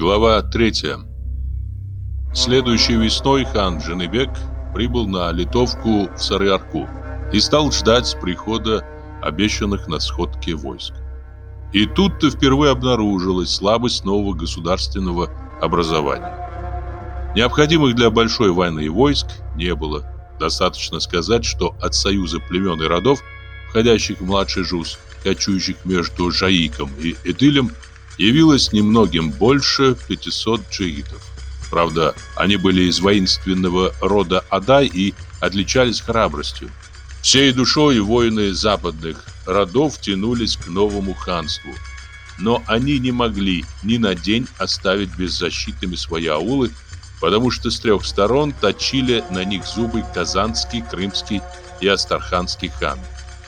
Глава 3. Следующей весной хан Женебек прибыл на литовку в Сарыарку и стал ждать прихода обещанных на сходке войск. И тут-то впервые обнаружилась слабость нового государственного образования. Необходимых для большой войны войск не было. Достаточно сказать, что от союза племен и родов, входящих в младший жуз, кочующих между Жаиком и Эдилем, явилось немногим больше 500 джигитов. Правда, они были из воинственного рода Адай и отличались храбростью. Всей душой воины западных родов тянулись к новому ханству. Но они не могли ни на день оставить беззащитными свои аулы, потому что с трех сторон точили на них зубы Казанский, Крымский и астарханский хан,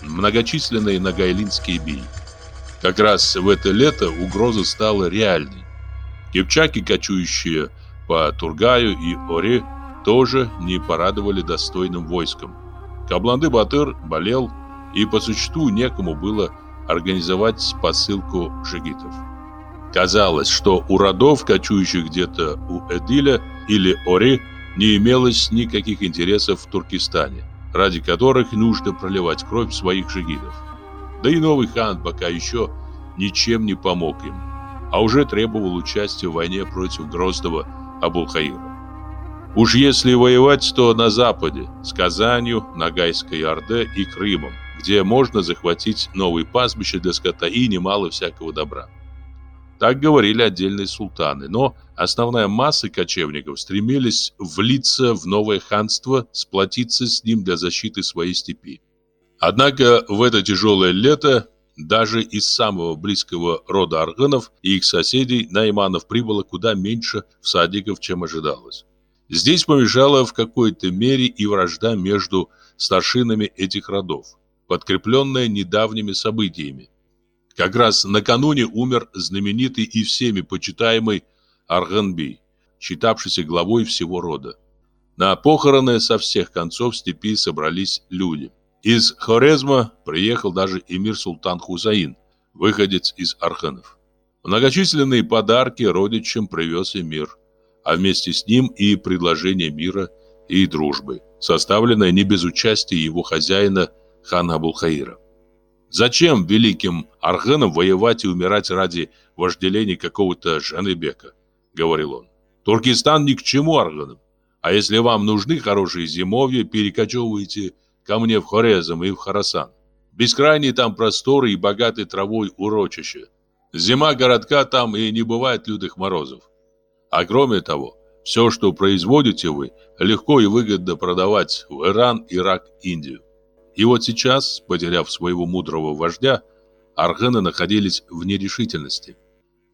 многочисленные нагайлинские бии. Как раз в это лето угроза стала реальной. Кипчаки, кочующие по Тургаю и Оре, тоже не порадовали достойным войском. Кабланды Батыр болел, и по существу некому было организовать посылку жигитов. Казалось, что у родов, кочующих где-то у Эдиля или Оре, не имелось никаких интересов в Туркестане, ради которых нужно проливать кровь своих жигитов. Да и новый хан пока еще ничем не помог им, а уже требовал участия в войне против Гроздова Абулхаира. Уж если воевать, то на западе, с Казанью, Ногайской Орде и Крымом, где можно захватить новые пастбища для скота и немало всякого добра. Так говорили отдельные султаны, но основная масса кочевников стремились влиться в новое ханство, сплотиться с ним для защиты своей степи. Однако в это тяжелое лето даже из самого близкого рода Аргынов и их соседей Найманов прибыло куда меньше всадников, чем ожидалось. Здесь помешала в какой-то мере и вражда между старшинами этих родов, подкрепленная недавними событиями. Как раз накануне умер знаменитый и всеми почитаемый Арганбей, считавшийся главой всего рода. На похороны со всех концов степи собрались люди – из Хорезма приехал даже эмир Султан Хусаин, выходец из Арханов. Многочисленные подарки родичам привез эмир, а вместе с ним и предложение мира и дружбы, составленное не без участия его хозяина хана Абулхаира. Зачем великим арханам воевать и умирать ради вожделений какого-то Жанебека, говорил он. Туркестан ни к чему арханам. А если вам нужны хорошие зимовья, перекочевывайте ко мне в Хорезм и в Харасан. Бескрайние там просторы и богатые травой урочища. Зима городка там и не бывает лютых морозов. А кроме того, все, что производите вы, легко и выгодно продавать в Иран, Ирак, Индию. И вот сейчас, потеряв своего мудрого вождя, аргены находились в нерешительности.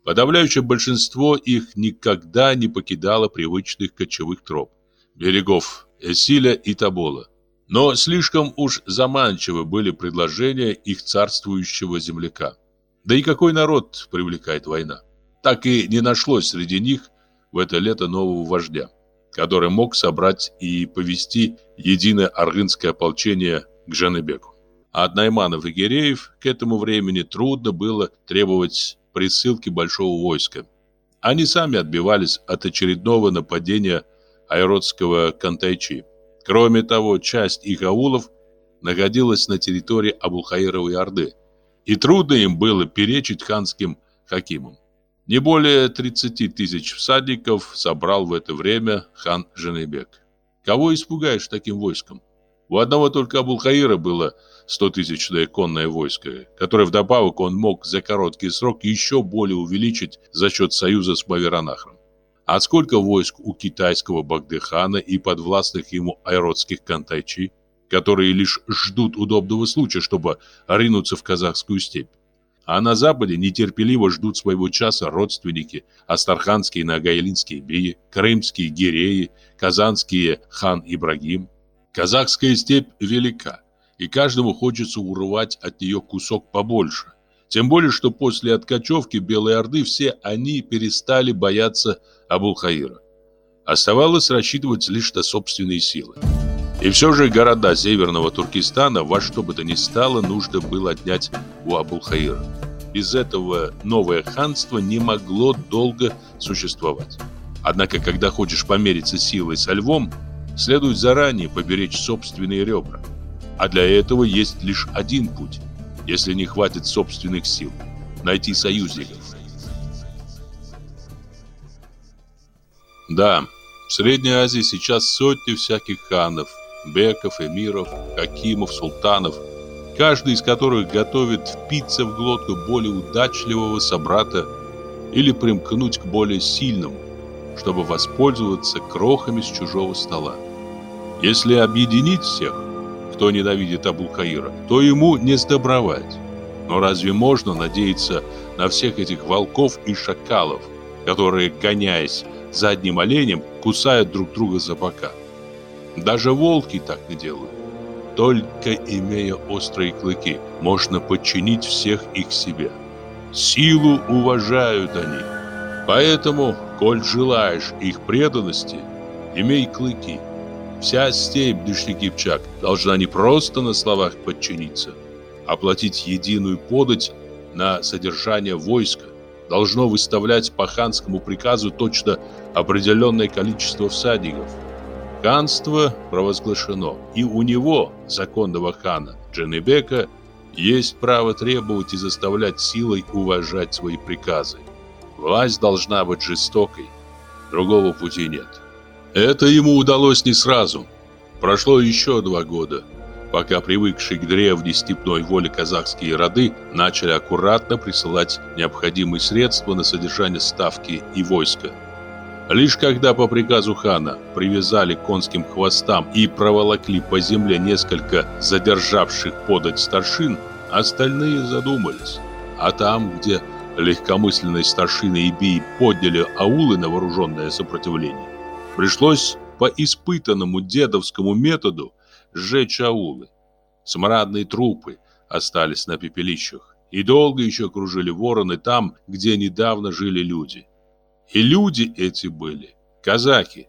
Подавляющее большинство их никогда не покидало привычных кочевых троп, берегов Эсиля и Табола. Но слишком уж заманчивы были предложения их царствующего земляка. Да и какой народ привлекает война? Так и не нашлось среди них в это лето нового вождя, который мог собрать и повести единое аргынское ополчение к Жанебеку. А от Найманов и Гиреев к этому времени трудно было требовать присылки большого войска. Они сами отбивались от очередного нападения айродского Кантайчи. Кроме того, часть их аулов находилась на территории Абулхаировой Орды, и трудно им было перечить ханским хакимам. Не более 30 тысяч всадников собрал в это время хан Женебек. Кого испугаешь таким войском? У одного только Абулхаира было 100-тысячное конное войско, которое вдобавок он мог за короткий срок еще более увеличить за счет союза с Маверанахром. А сколько войск у китайского Багдыхана и подвластных ему айродских кантайчи, которые лишь ждут удобного случая, чтобы ринуться в казахскую степь. А на западе нетерпеливо ждут своего часа родственники Астарханские нагайлинские Нагаилинские беи, крымские гиреи, казанские хан Ибрагим. Казахская степь велика, и каждому хочется урвать от нее кусок побольше. Тем более, что после откачевки Белой Орды все они перестали бояться Абулхаира. Оставалось рассчитывать лишь на собственные силы. И все же города северного Туркестана во что бы то ни стало нужно было отнять у Абулхаира. Без этого новое ханство не могло долго существовать. Однако, когда хочешь помериться силой со львом, следует заранее поберечь собственные ребра. А для этого есть лишь один путь – если не хватит собственных сил, найти союзников. Да, в Средней Азии сейчас сотни всяких ханов, беков, эмиров, хакимов, султанов, каждый из которых готовит впиться в глотку более удачливого собрата или примкнуть к более сильному, чтобы воспользоваться крохами с чужого стола. Если объединить всех, кто ненавидит Абулхаира, то ему не сдобровать. Но разве можно надеяться на всех этих волков и шакалов, которые, гоняясь за одним оленем, кусают друг друга за бока? Даже волки так не делают. Только имея острые клыки, можно подчинить всех их себе. Силу уважают они. Поэтому, коль желаешь их преданности, имей клыки. Вся степь Дышни-Кипчак должна не просто на словах подчиниться, а платить единую подать на содержание войска, должно выставлять по ханскому приказу точно определенное количество всадников. Ханство провозглашено, и у него, законного хана Дженебека, есть право требовать и заставлять силой уважать свои приказы. Власть должна быть жестокой, другого пути нет. Это ему удалось не сразу. Прошло еще два года, пока привыкшие к древней степной воле казахские роды начали аккуратно присылать необходимые средства на содержание ставки и войска. Лишь когда по приказу хана привязали конским хвостам и проволокли по земле несколько задержавших подать старшин, остальные задумались. А там, где легкомысленные старшины и бии подняли аулы на вооруженное сопротивление, Пришлось по испытанному дедовскому методу сжечь аулы. Смрадные трупы остались на пепелищах, и долго еще кружили вороны там, где недавно жили люди. И люди эти были казаки.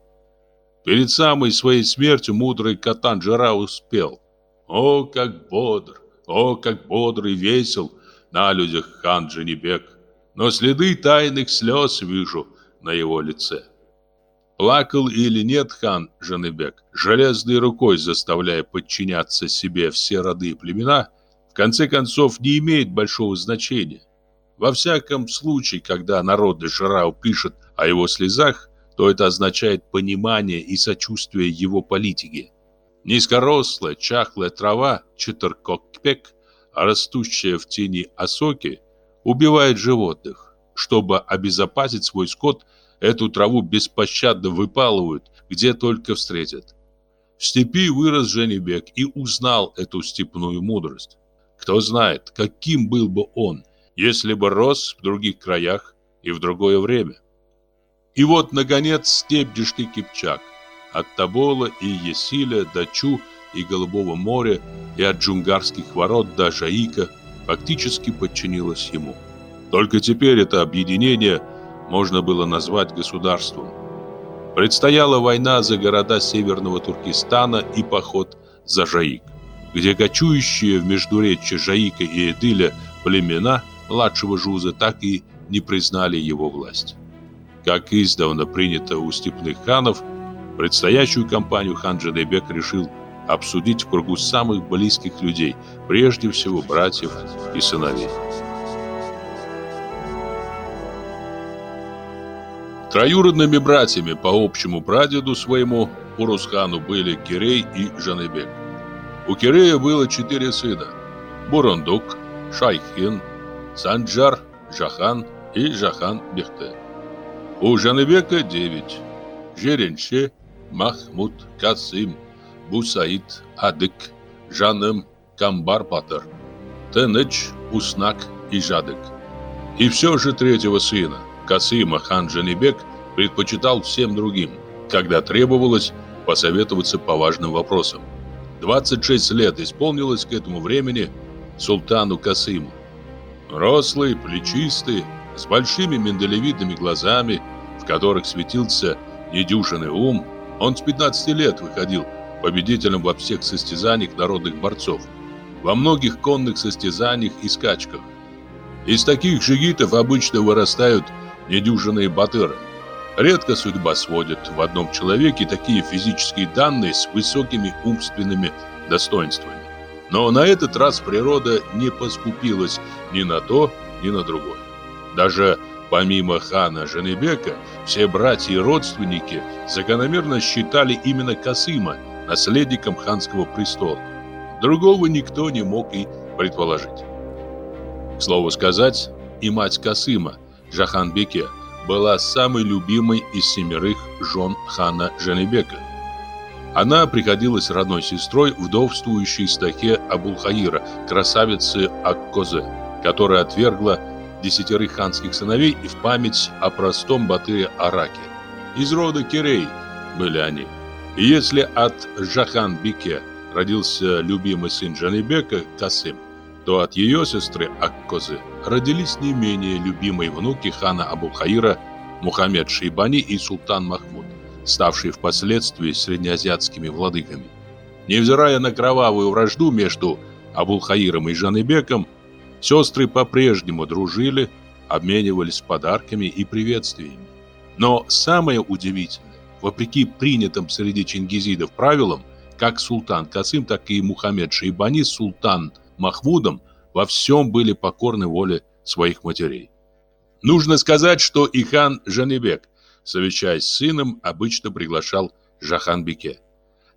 Перед самой своей смертью мудрый Катан Джара успел. О, как бодр, о, как бодр и весел на людях хан Дженебек. Но следы тайных слез вижу на его лице. Плакал или нет хан Жанебек, железной рукой заставляя подчиняться себе все роды и племена, в конце концов не имеет большого значения. Во всяком случае, когда народ Дешарау пишет о его слезах, то это означает понимание и сочувствие его политике. Низкорослая, чахлая трава, читеркокпек, растущая в тени осоки, убивает животных, чтобы обезопасить свой скот – Эту траву беспощадно выпалывают, где только встретят. В степи вырос Женебек и узнал эту степную мудрость. Кто знает, каким был бы он, если бы рос в других краях и в другое время. И вот, наконец, степь Дишты Кипчак. От Тобола и Есиля до Чу и Голубого моря и от джунгарских ворот до Жаика фактически подчинилась ему. Только теперь это объединение – можно было назвать государством. Предстояла война за города Северного Туркестана и поход за Жаик, где кочующие в междуречье Жаика и Эдиля племена младшего Жуза так и не признали его власть. Как издавна принято у степных ханов, предстоящую кампанию хан Джадайбек решил обсудить в кругу самых близких людей, прежде всего братьев и сыновей. Троюродными братьями по общему прадеду своему Урусхану были Кирей и Жанебек. У Кирея было четыре сына – Бурундук, Шайхин, Санджар, Жахан и Жахан Бехте. У Жанебека девять – Жеренче, Махмуд, Касим, Бусаид, Адык, Жаным, Камбар-Патер, Тенеч, Уснак и Жадык. И все же третьего сына, Касыма хан Джанибек предпочитал всем другим, когда требовалось посоветоваться по важным вопросам. 26 лет исполнилось к этому времени султану Касыму. Рослый, плечистый, с большими миндалевидными глазами, в которых светился недюжинный ум, он с 15 лет выходил победителем во всех состязаниях народных борцов, во многих конных состязаниях и скачках. Из таких жигитов обычно вырастают недюжинные батыры. Редко судьба сводит в одном человеке такие физические данные с высокими умственными достоинствами. Но на этот раз природа не поскупилась ни на то, ни на другое. Даже помимо хана Женебека, все братья и родственники закономерно считали именно Касыма наследником ханского престола. Другого никто не мог и предположить. К слову сказать, и мать Касыма – Жахан-Беке была самой любимой из семерых жен хана Женебека. Она приходилась родной сестрой вдовствующей стахе Абулхаира, красавицы Аккозе, которая отвергла десятерых ханских сыновей и в память о простом Батыя Араке. Из рода Кирей были они. И если от Жахан-Бике родился любимый сын Джанибека Касым, то от ее сестры Аккозы родились не менее любимые внуки хана Абулхаира Мухаммед Шейбани и султан Махмуд, ставшие впоследствии среднеазиатскими владыками. Невзирая на кровавую вражду между Абулхаиром и Жанебеком, сестры по-прежнему дружили, обменивались подарками и приветствиями. Но самое удивительное, вопреки принятым среди чингизидов правилам, как султан Касым, так и Мухаммед Шейбани с султан Махмудом во всем были покорны воле своих матерей. Нужно сказать, что и хан Жанебек, совещаясь с сыном, обычно приглашал Жаханбике.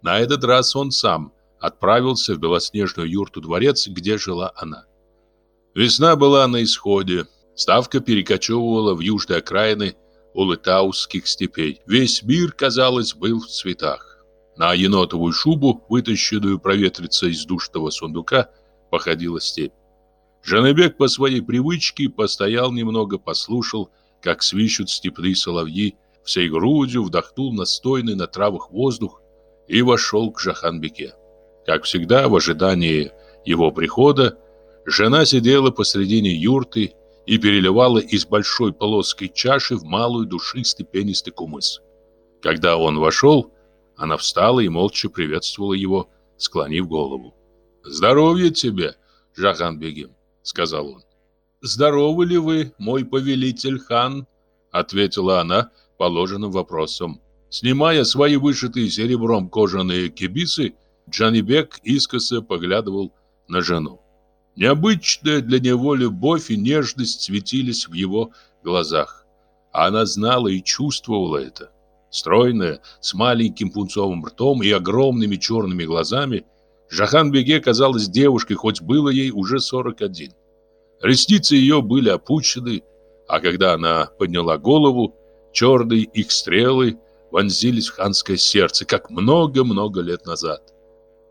На этот раз он сам отправился в белоснежную юрту дворец, где жила она. Весна была на исходе. Ставка перекочевывала в южные окраины улытаусских степей. Весь мир, казалось, был в цветах. На енотовую шубу, вытащенную проветриться из душного сундука, походила степь. Жанебек по своей привычке постоял немного, послушал, как свищут степные соловьи, всей грудью вдохнул настойный на травах воздух и вошел к Жаханбеке. Как всегда, в ожидании его прихода, жена сидела посредине юрты и переливала из большой полоской чаши в малую душистый пенистый кумыс. Когда он вошел, она встала и молча приветствовала его, склонив голову. «Здоровья тебе, Жаханбегем!» — сказал он. «Здоровы ли вы, мой повелитель хан?» — ответила она положенным вопросом. Снимая свои вышитые серебром кожаные кибисы, Джанибек искоса поглядывал на жену. Необычная для него любовь и нежность светились в его глазах. Она знала и чувствовала это. Стройная, с маленьким пунцовым ртом и огромными черными глазами — Жахан-беге казалась девушкой, хоть было ей уже 41. Ресницы ее были опущены, а когда она подняла голову, черные их стрелы вонзились в ханское сердце, как много-много лет назад.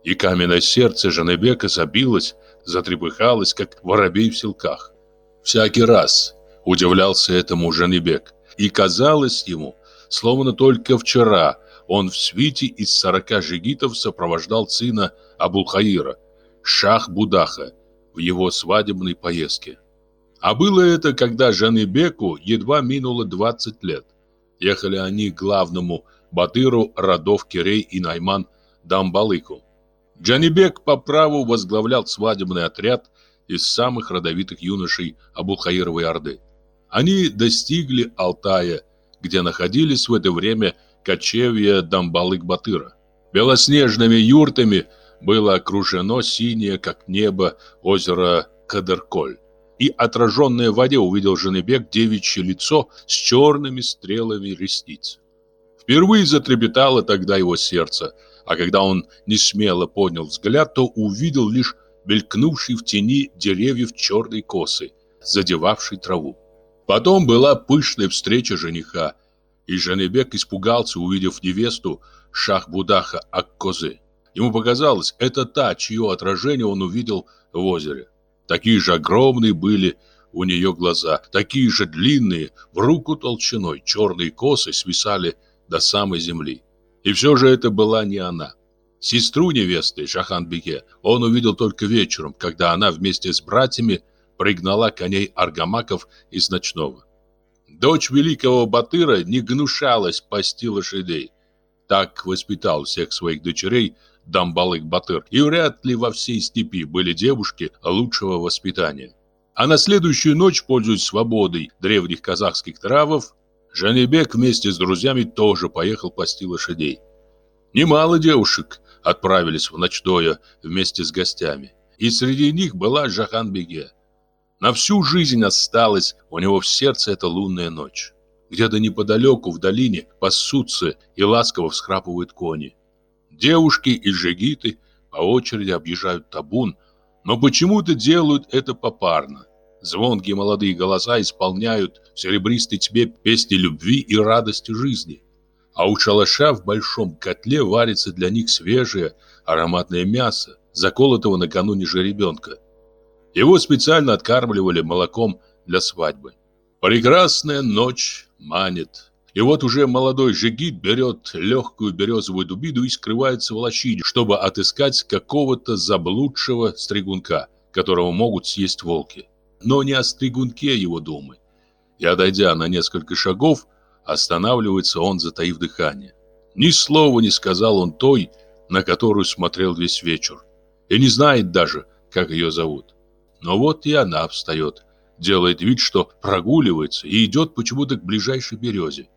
И каменное сердце Жанебека забилось, затрепыхалось, как воробей в селках. Всякий раз удивлялся этому Жанебек, и казалось ему, словно только вчера – он в свите из сорока жигитов сопровождал сына Абулхаира, Шах-Будаха, в его свадебной поездке. А было это, когда Жанебеку едва минуло 20 лет. Ехали они к главному батыру родов Кирей и Найман Дамбалыку. Джанибек по праву возглавлял свадебный отряд из самых родовитых юношей Абулхаировой Орды. Они достигли Алтая, где находились в это время Абулхаир, кочевья Дамбалык-Батыра. Белоснежными юртами было окружено синее, как небо, озеро Кадырколь. И отраженное в воде увидел Женебек девичье лицо с черными стрелами ресниц. Впервые затрепетало тогда его сердце, а когда он несмело поднял взгляд, то увидел лишь мелькнувший в тени деревьев черной косы, задевавшей траву. Потом была пышная встреча жениха – и Жанебек испугался, увидев невесту Шахбудаха Аккозы. Ему показалось, это та, чье отражение он увидел в озере. Такие же огромные были у нее глаза, такие же длинные, в руку толщиной, черные косы свисали до самой земли. И все же это была не она. Сестру невесты Шаханбеке он увидел только вечером, когда она вместе с братьями пригнала коней аргамаков из ночного. Дочь великого Батыра не гнушалась пасти лошадей. Так воспитал всех своих дочерей Дамбалык Батыр. И вряд ли во всей степи были девушки лучшего воспитания. А на следующую ночь, пользуясь свободой древних казахских травов, Жанебек вместе с друзьями тоже поехал пасти лошадей. Немало девушек отправились в ночное вместе с гостями. И среди них была Жахан-Беге. На всю жизнь осталась у него в сердце эта лунная ночь. Где-то неподалеку в долине пасутся и ласково всхрапывают кони. Девушки и жигиты по очереди объезжают табун, но почему-то делают это попарно. Звонкие молодые голоса исполняют в серебристой тьме песни любви и радости жизни. А у шалаша в большом котле варится для них свежее ароматное мясо, заколотого накануне жеребенка. Его специально откармливали молоком для свадьбы. Прекрасная ночь манит. И вот уже молодой жигит берет легкую березовую дубиду и скрывается в лощине, чтобы отыскать какого-то заблудшего стригунка, которого могут съесть волки. Но не о стригунке его думы. И отойдя на несколько шагов, останавливается он, затаив дыхание. Ни слова не сказал он той, на которую смотрел весь вечер, и не знает даже, как ее зовут. Но вот и она встает, делает вид, что прогуливается и идет почему-то к ближайшей березе.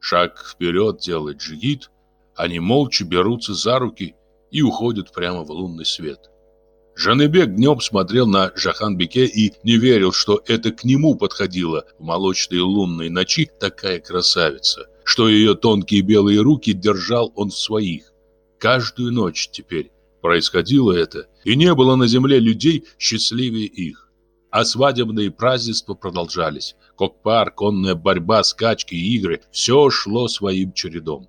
Шаг вперед делает джигит, они молча берутся за руки и уходят прямо в лунный свет. Жанебек днем смотрел на Жахан-Беке и не верил, что это к нему подходила в молочные лунные ночи такая красавица, что ее тонкие белые руки держал он в своих. Каждую ночь теперь происходило это, и не было на земле людей счастливее их. А свадебные празднества продолжались. Кокпар, конная борьба, скачки и игры – все шло своим чередом.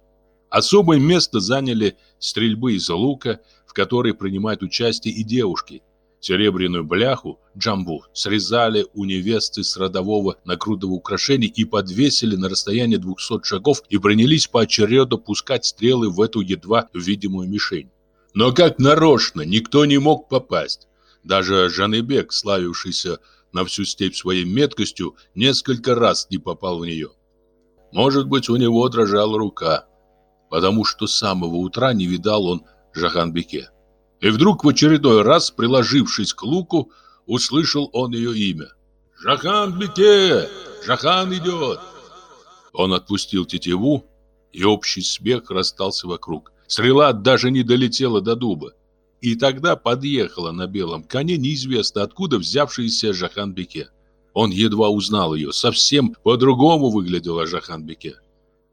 Особое место заняли стрельбы из лука, в которой принимают участие и девушки. Серебряную бляху, джамбу, срезали у невесты с родового нагрудного украшения и подвесили на расстоянии 200 шагов и принялись поочередно пускать стрелы в эту едва видимую мишень. Но как нарочно никто не мог попасть. Даже Жанебек, славившийся на всю степь своей меткостью, несколько раз не попал в нее. Может быть, у него дрожала рука, потому что с самого утра не видал он Жаханбеке. И вдруг в очередной раз, приложившись к луку, услышал он ее имя. «Жаханбеке! Жахан идет!» Он отпустил тетиву, и общий смех расстался вокруг – Стрела даже не долетела до дуба. И тогда подъехала на белом коне неизвестно откуда взявшаяся Жаханбеке. Он едва узнал ее, совсем по-другому выглядела Жаханбеке.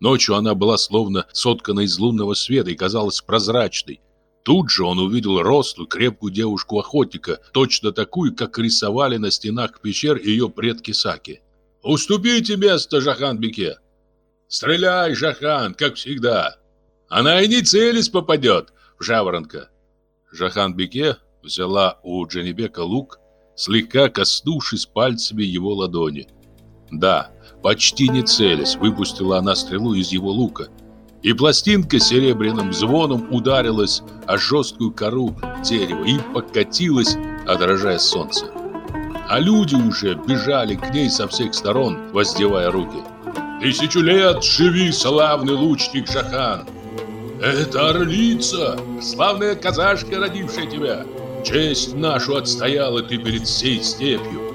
Ночью она была словно соткана из лунного света и казалась прозрачной. Тут же он увидел рослую, крепкую девушку-охотника, точно такую, как рисовали на стенах пещер ее предки Саки. «Уступите место, Жаханбеке. «Стреляй, Жахан, как всегда!» Она и не целясь попадет в жаворонка. Жахан-Беке взяла у Джанибека лук, слегка коснувшись пальцами его ладони. Да, почти не целясь, выпустила она стрелу из его лука, и пластинка серебряным звоном ударилась о жесткую кору дерева и покатилась, отражая солнце. А люди уже бежали к ней со всех сторон, воздевая руки. «Тысячу лет живи, славный лучник Жахан!» «Это орлица, славная казашка, родившая тебя! Честь нашу отстояла ты перед всей степью!»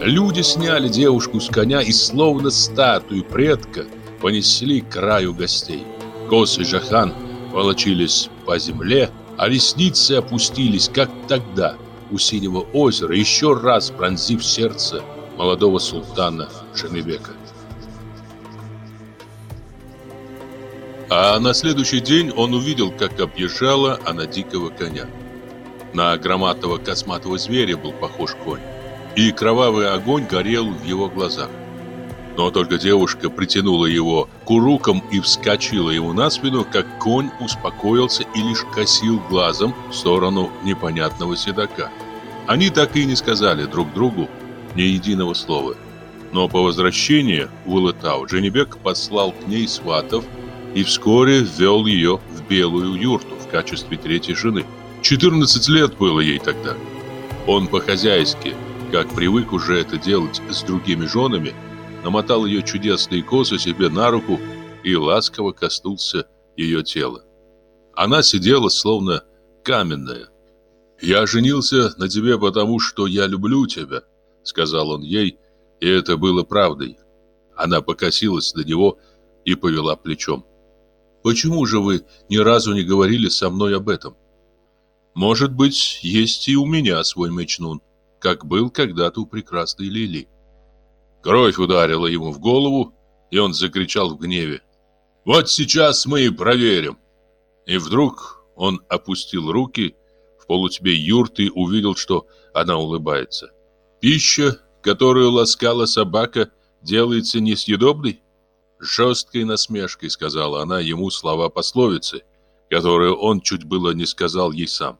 Люди сняли девушку с коня и словно статую предка понесли к краю гостей. Кос и Жахан волочились по земле, а ресницы опустились, как тогда, у синего озера, еще раз пронзив сердце молодого султана Шамибека. А на следующий день он увидел, как объезжала она дикого коня. На громатого косматого зверя был похож конь, и кровавый огонь горел в его глазах. Но только девушка притянула его к урукам и вскочила ему на спину, как конь успокоился и лишь косил глазом в сторону непонятного седока. Они так и не сказали друг другу ни единого слова. Но по возвращении в Улытау Женебек послал к ней сватов – и вскоре ввел ее в белую юрту в качестве третьей жены. 14 лет было ей тогда. Он по-хозяйски, как привык уже это делать с другими женами, намотал ее чудесные косы себе на руку и ласково коснулся ее тела. Она сидела словно каменная. «Я женился на тебе потому, что я люблю тебя», — сказал он ей, и это было правдой. Она покосилась на него и повела плечом. Почему же вы ни разу не говорили со мной об этом? Может быть, есть и у меня свой мечнун, как был когда-то у прекрасной Лили. Кровь ударила ему в голову, и он закричал в гневе. «Вот сейчас мы и проверим!» И вдруг он опустил руки, в полутьме юрты и увидел, что она улыбается. «Пища, которую ласкала собака, делается несъедобной?» жесткой насмешкой сказала она ему слова пословицы, которые он чуть было не сказал ей сам.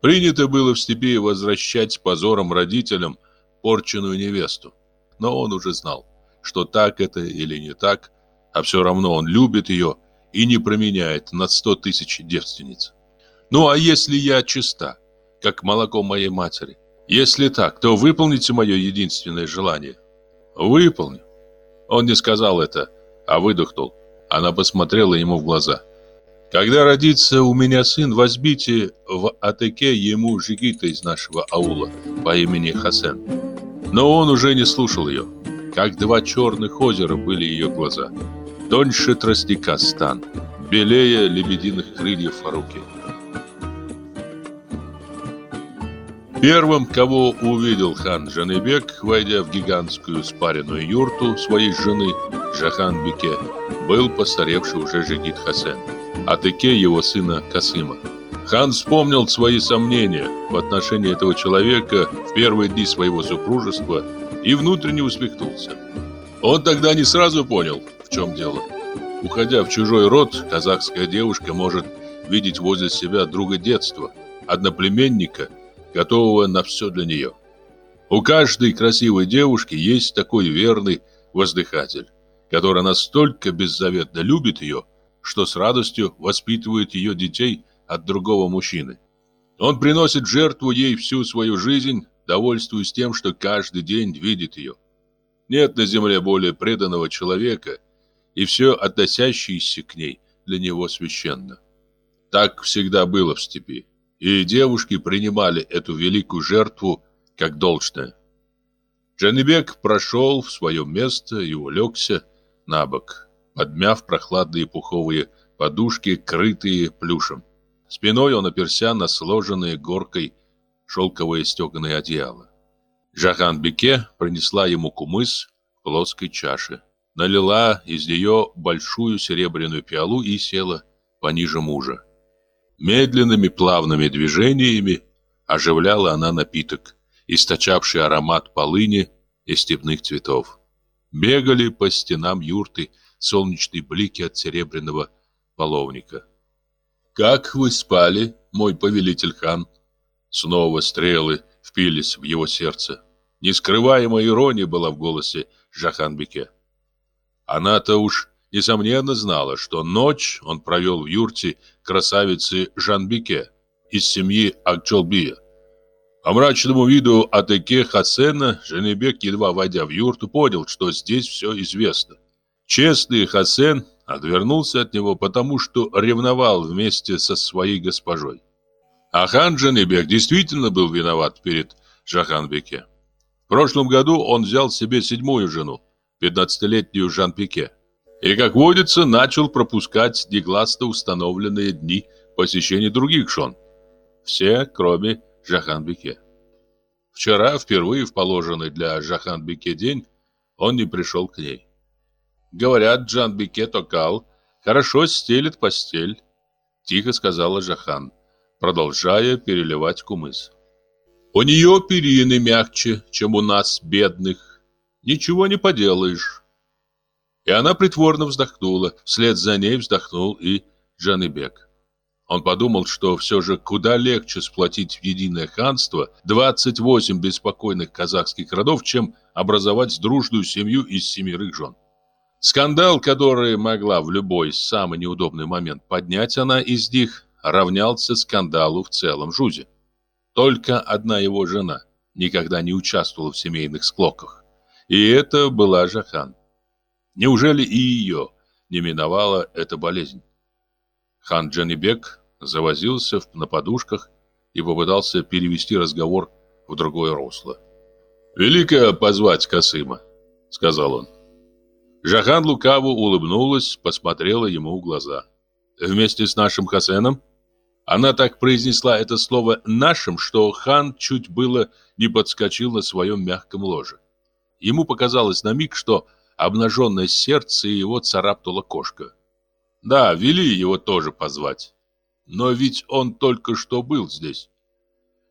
Принято было в степи возвращать позором родителям порченную невесту. Но он уже знал, что так это или не так, а все равно он любит ее и не променяет на сто тысяч девственниц. «Ну а если я чиста, как молоко моей матери? Если так, то выполните мое единственное желание». «Выполню». Он не сказал это, а выдохнул. Она посмотрела ему в глаза. «Когда родится у меня сын, возьмите в атаке ему жигита из нашего аула по имени Хасен». Но он уже не слушал ее. Как два черных озера были ее глаза. Тоньше тростника стан, белее лебединых крыльев руки. Первым, кого увидел хан Джаныбек, войдя в гигантскую спаренную юрту своей жены Джаханбеке, был постаревший уже Жигит Хасен, а тыке его сына Касыма. Хан вспомнил свои сомнения в отношении этого человека в первые дни своего супружества и внутренне усмехнулся. Он тогда не сразу понял, в чем дело. Уходя в чужой род, казахская девушка может видеть возле себя друга детства, одноплеменника – готового на все для нее. У каждой красивой девушки есть такой верный воздыхатель, который настолько беззаветно любит ее, что с радостью воспитывает ее детей от другого мужчины. Он приносит жертву ей всю свою жизнь, довольствуясь тем, что каждый день видит ее. Нет на земле более преданного человека, и все относящееся к ней для него священно. Так всегда было в степи и девушки принимали эту великую жертву как должное. Джанибек прошел в свое место и улегся на бок, подмяв прохладные пуховые подушки, крытые плюшем. Спиной он оперся на сложенные горкой шелковые стеганые одеяла. Жахан-Бике принесла ему кумыс в плоской чаше, налила из нее большую серебряную пиалу и села пониже мужа. Медленными плавными движениями оживляла она напиток, источавший аромат полыни и степных цветов. Бегали по стенам юрты солнечные блики от серебряного половника. «Как вы спали, мой повелитель хан?» Снова стрелы впились в его сердце. Нескрываемая ирония была в голосе Жаханбеке. Она-то уж несомненно, знала, что ночь он провел в юрте красавицы Жанбике из семьи Акчолбия. По мрачному виду Атеке Хасена Женебек, едва войдя в юрту, понял, что здесь все известно. Честный Хасен отвернулся от него, потому что ревновал вместе со своей госпожой. А хан Женебек действительно был виноват перед Жаханбеке. В прошлом году он взял себе седьмую жену, 15-летнюю Жан-Пике и, как водится, начал пропускать негласно установленные дни посещения других жен. Все, кроме Жаханбеке. Вчера, впервые в положенный для Жаханбеке день, он не пришел к ней. Говорят, Джанбеке Токал хорошо стелит постель, тихо сказала Жахан, продолжая переливать кумыс. У нее перины мягче, чем у нас, бедных. Ничего не поделаешь. И она притворно вздохнула. Вслед за ней вздохнул и Джанибек. Он подумал, что все же куда легче сплотить в единое ханство 28 беспокойных казахских родов, чем образовать дружную семью из семерых жен. Скандал, который могла в любой самый неудобный момент поднять она из них, равнялся скандалу в целом Жузе. Только одна его жена никогда не участвовала в семейных склоках. И это была Жахан. Неужели и ее не миновала эта болезнь? Хан Джанибек завозился на подушках и попытался перевести разговор в другое русло. Велико позвать Касыма», — сказал он. Жахан лукаво улыбнулась, посмотрела ему в глаза. «Вместе с нашим Хасеном?» Она так произнесла это слово «нашим», что хан чуть было не подскочил на своем мягком ложе. Ему показалось на миг, что обнаженное сердце и его царапнула кошка. Да, вели его тоже позвать. Но ведь он только что был здесь.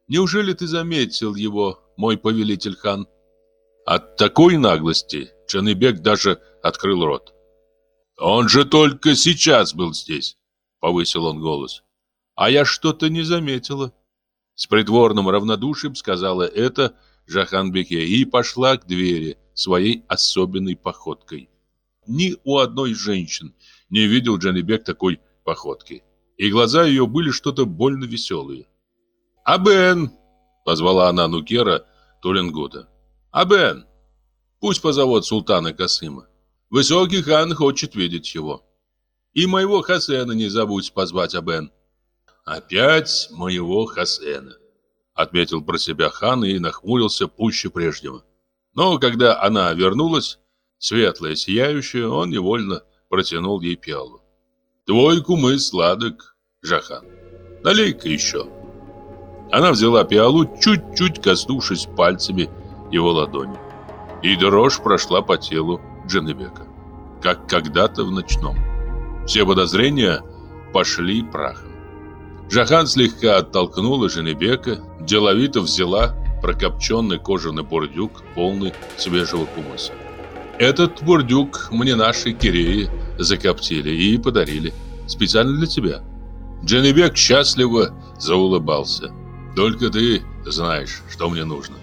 Неужели ты заметил его, мой повелитель хан? От такой наглости Чаныбек даже открыл рот. Он же только сейчас был здесь, повысил он голос. А я что-то не заметила. С придворным равнодушием сказала это Джаханбеке и пошла к двери своей особенной походкой. Ни у одной женщин не видел Джанибек такой походки, и глаза ее были что-то больно веселые. «Абен!» — позвала она Нукера Туленгота. «Абен! Пусть позовут султана Касыма. Высокий хан хочет видеть его. И моего Хасена не забудь позвать, Абен!» «Опять моего Хасена!» отметил про себя хан и нахмурился пуще прежнего. Но когда она вернулась, светлая, сияющая, он невольно протянул ей пиалу. «Твой кумы сладок, Жахан. Налей-ка еще». Она взяла пиалу, чуть-чуть коснувшись пальцами его ладони. И дрожь прошла по телу Дженебека, как когда-то в ночном. Все подозрения пошли прахом. Жахан слегка оттолкнула Женебека, деловито взяла прокопченный кожаный бурдюк, полный свежего кумыса. «Этот бурдюк мне наши киреи закоптили и подарили. Специально для тебя». Дженебек счастливо заулыбался. «Только ты знаешь, что мне нужно».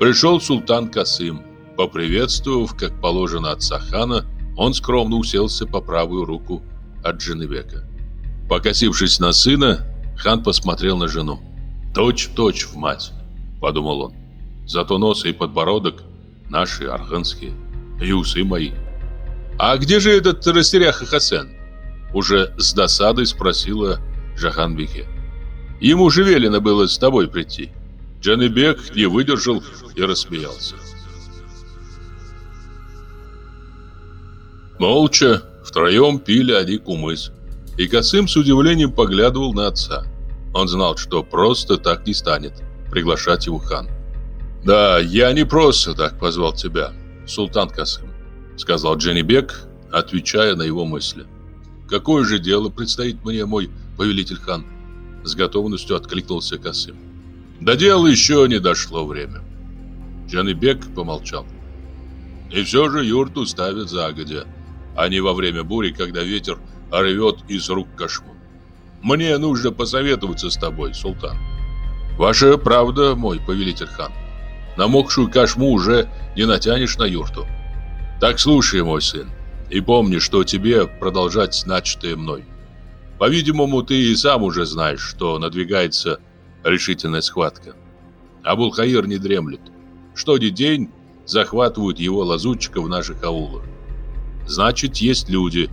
Пришел султан Касым. Поприветствовав, как положено отца Хана, он скромно уселся по правую руку от Дженебека. Покосившись на сына, хан посмотрел на жену. Точь-точь в мать», — подумал он. «Зато нос и подбородок наши, арханские, и усы мои». «А где же этот растеряха Хасен?» Уже с досадой спросила Жаханбике. «Ему же велено было с тобой прийти». Джанибек не выдержал и рассмеялся. Молча втроем пили они кумыс. И Касым с удивлением поглядывал на отца. Он знал, что просто так не станет приглашать его хан. «Да, я не просто так позвал тебя, султан Касым», — сказал Дженнибек, отвечая на его мысли. «Какое же дело предстоит мне, мой повелитель хан?» С готовностью откликнулся Касым. До дела еще не дошло время». Дженнибек помолчал. «И все же юрту ставят загодя, а не во время бури, когда ветер а рвет из рук кашму. Мне нужно посоветоваться с тобой, султан. Ваша правда, мой повелитель хан. Намокшую кашму уже не натянешь на юрту. Так слушай, мой сын, и помни, что тебе продолжать начатое мной. По-видимому, ты и сам уже знаешь, что надвигается решительная схватка. Абулхаир не дремлет. Что ни день захватывают его лазутчиков в наших аулах. Значит, есть люди,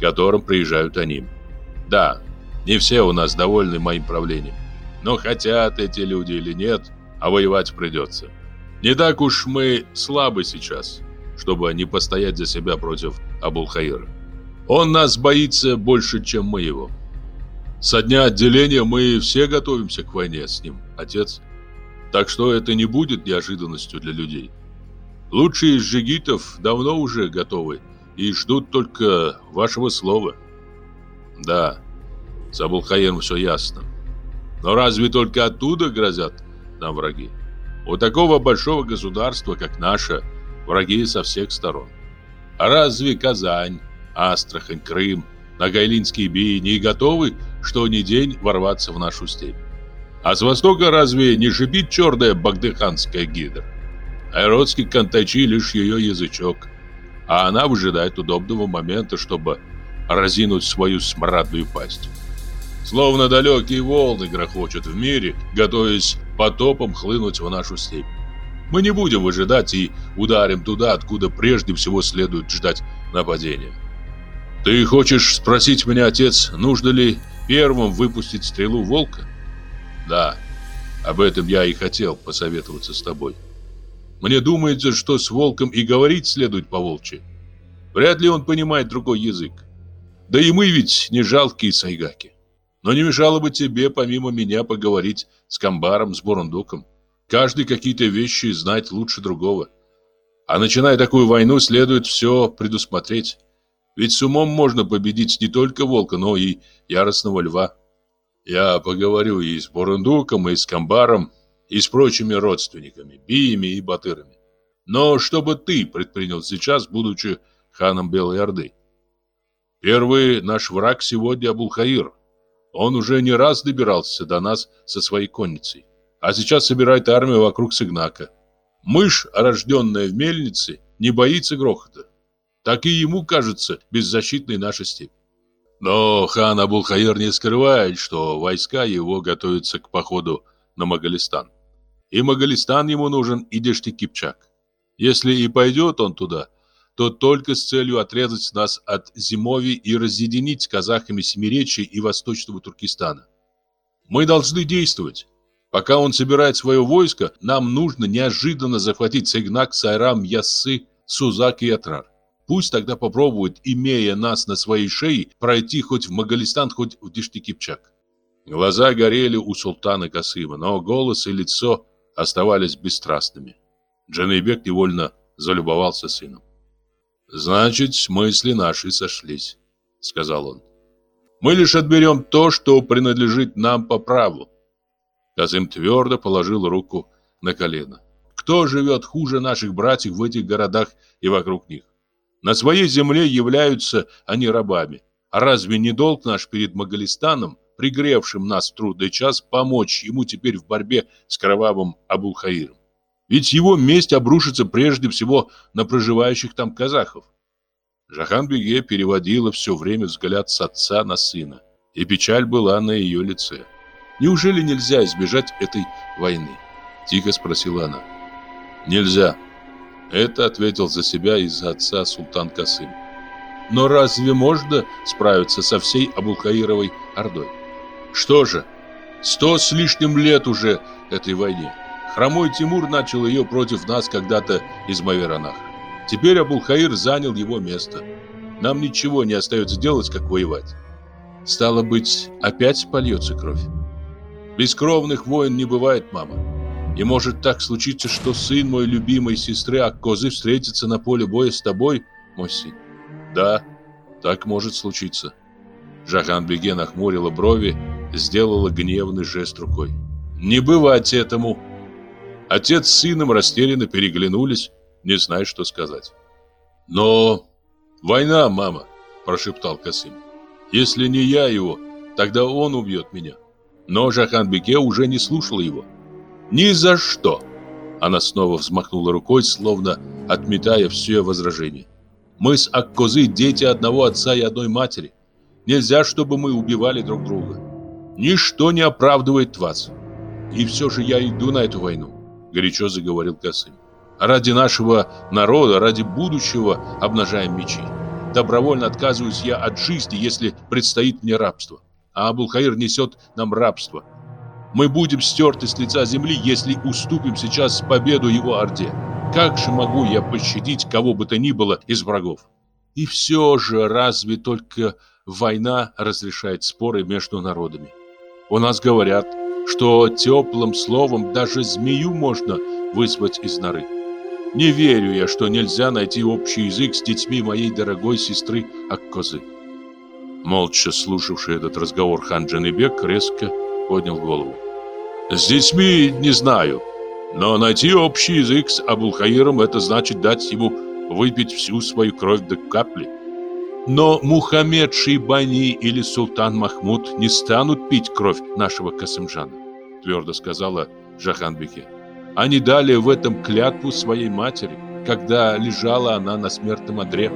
которым приезжают они. Да, не все у нас довольны моим правлением. Но хотят эти люди или нет, а воевать придется. Не так уж мы слабы сейчас, чтобы не постоять за себя против Абулхаира. Он нас боится больше, чем мы его. Со дня отделения мы все готовимся к войне с ним, отец. Так что это не будет неожиданностью для людей. Лучшие из жигитов давно уже готовы и ждут только вашего слова. Да, с Абулхаиром все ясно. Но разве только оттуда грозят нам враги? У такого большого государства, как наше, враги со всех сторон. А разве Казань, Астрахань, Крым, Нагайлинские бии не готовы, что ни день ворваться в нашу степь? А с востока разве не шипит черная багдыханская гидра? А эротский Кантачи лишь ее язычок – а она выжидает удобного момента, чтобы разинуть свою смрадную пасть. Словно далекие волны грохочут в мире, готовясь потопом хлынуть в нашу степь. Мы не будем выжидать и ударим туда, откуда прежде всего следует ждать нападения. Ты хочешь спросить меня, отец, нужно ли первым выпустить стрелу волка? Да, об этом я и хотел посоветоваться с тобой. Мне думается, что с волком и говорить следует по-волчьи. Вряд ли он понимает другой язык. Да и мы ведь не жалкие сайгаки. Но не мешало бы тебе, помимо меня, поговорить с камбаром, с бурундуком. Каждый какие-то вещи знать лучше другого. А начиная такую войну, следует все предусмотреть. Ведь с умом можно победить не только волка, но и яростного льва. Я поговорю и с бурундуком, и с камбаром и с прочими родственниками, биями и батырами. Но что бы ты предпринял сейчас, будучи ханом Белой Орды? Первый наш враг сегодня Абулхаир. Он уже не раз добирался до нас со своей конницей, а сейчас собирает армию вокруг Сигнака. Мышь, рожденная в мельнице, не боится грохота. Так и ему кажется беззащитной наша степь. Но хан Абулхаир не скрывает, что войска его готовятся к походу на Магалистан. И Магалистан ему нужен, и Дешти Кипчак. Если и пойдет он туда, то только с целью отрезать нас от зимови и разъединить с казахами Семиречья и Восточного Туркестана. Мы должны действовать. Пока он собирает свое войско, нам нужно неожиданно захватить Сигнак, Сайрам, Яссы, Сузак и Атрар. Пусть тогда попробуют, имея нас на своей шее, пройти хоть в Магалистан, хоть в Диштикипчак. Глаза горели у султана Касыма, но голос и лицо оставались бесстрастными. Джанайбек невольно залюбовался сыном. «Значит, мысли наши сошлись», — сказал он. «Мы лишь отберем то, что принадлежит нам по праву». Казым твердо положил руку на колено. «Кто живет хуже наших братьев в этих городах и вокруг них? На своей земле являются они рабами. А разве не долг наш перед Моголистаном пригревшим нас в трудный час, помочь ему теперь в борьбе с кровавым Абулхаиром. Ведь его месть обрушится прежде всего на проживающих там казахов. Жахан-беге переводила все время взгляд с отца на сына, и печаль была на ее лице. «Неужели нельзя избежать этой войны?» – тихо спросила она. «Нельзя». Это ответил за себя и за отца султан Касым. «Но разве можно справиться со всей Абулхаировой ордой?» Что же, сто с лишним лет уже этой войне. Хромой Тимур начал ее против нас когда-то из Маверанах. Теперь Абулхаир занял его место. Нам ничего не остается делать, как воевать. Стало быть, опять польется кровь. Бескровных войн не бывает, мама. И может так случиться, что сын мой любимой сестры Аккозы встретится на поле боя с тобой, мой сын. Да, так может случиться. Жаган Беге нахмурила брови сделала гневный жест рукой. «Не бывать этому!» Отец с сыном растерянно переглянулись, не зная, что сказать. «Но война, мама!» – прошептал Касым. «Если не я его, тогда он убьет меня». Но Жаханбеке уже не слушала его. «Ни за что!» Она снова взмахнула рукой, словно отметая все возражения. «Мы с Аккозы дети одного отца и одной матери. Нельзя, чтобы мы убивали друг друга. Ничто не оправдывает вас. И все же я иду на эту войну, горячо заговорил Косым. Ради нашего народа, ради будущего обнажаем мечи. Добровольно отказываюсь я от жизни, если предстоит мне рабство. А Абулхаир несет нам рабство. Мы будем стерты с лица земли, если уступим сейчас победу его Орде. Как же могу я пощадить кого бы то ни было из врагов? И все же, разве только война разрешает споры между народами? У нас говорят, что теплым словом даже змею можно вызвать из норы. Не верю я, что нельзя найти общий язык с детьми моей дорогой сестры Аккозы. Молча слушавший этот разговор хан Джанибек резко поднял голову. С детьми не знаю, но найти общий язык с Абулхаиром это значит дать ему выпить всю свою кровь до капли. Но Мухаммед Шибани или Султан Махмуд не станут пить кровь нашего Касымжана, твердо сказала Жаханбеке. Они дали в этом клятву своей матери, когда лежала она на смертном одре.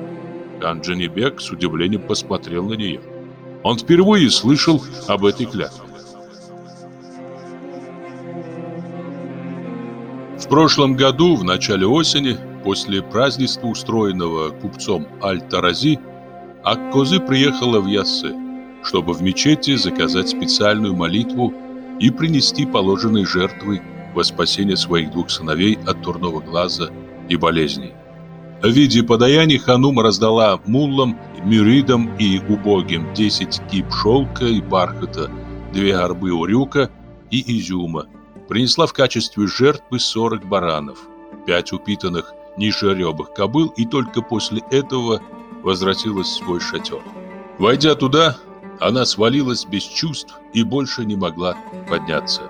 Хан с удивлением посмотрел на нее. Он впервые слышал об этой клятве. В прошлом году, в начале осени, после празднества, устроенного купцом Аль-Тарази, Аккозы приехала в Яссе, чтобы в мечети заказать специальную молитву и принести положенные жертвы во спасение своих двух сыновей от турного глаза и болезней. В виде подаяний Ханум раздала муллам, мюридам и убогим 10 кип шелка и бархата, две горбы урюка и изюма. Принесла в качестве жертвы 40 баранов, 5 упитанных нишеребых кобыл и только после этого – возвратилась в свой шатер. Войдя туда, она свалилась без чувств и больше не могла подняться.